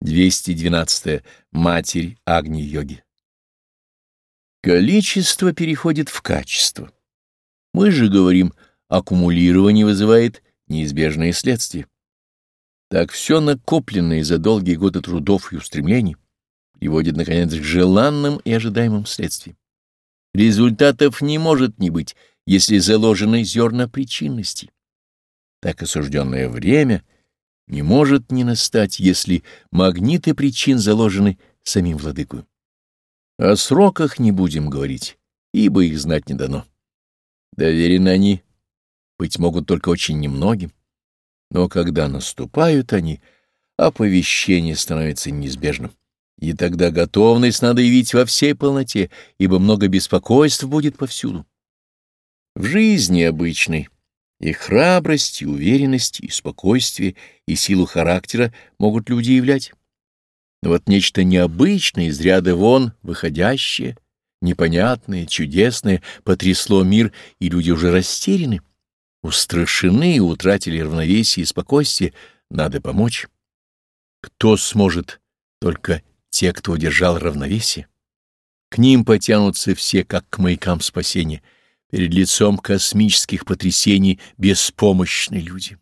212. Матерь Агни-йоги. Количество переходит в качество. Мы же говорим, аккумулирование вызывает неизбежные следствия. Так все накопленное за долгие годы трудов и устремлений приводит, наконец, к желанным и ожидаемым следствиям. Результатов не может не быть, если заложены зерна причинности. Так осужденное время не может не настать, если магниты причин заложены самим владыкою. О сроках не будем говорить, ибо их знать не дано. Доверены они, быть могут только очень немногим. Но когда наступают они, оповещение становится неизбежным. И тогда готовность надо явить во всей полноте, ибо много беспокойств будет повсюду. В жизни обычной и храбрость, и уверенность, и спокойствие, и силу характера могут люди являть. Но вот нечто необычное, из ряда вон, выходящее, непонятное, чудесное, потрясло мир, и люди уже растеряны, устрашены и утратили равновесие и спокойствие, надо помочь. Кто сможет? Только те, кто удержал равновесие. К ним потянутся все, как к маякам спасения — перед лицом космических потрясений беспомощны люди.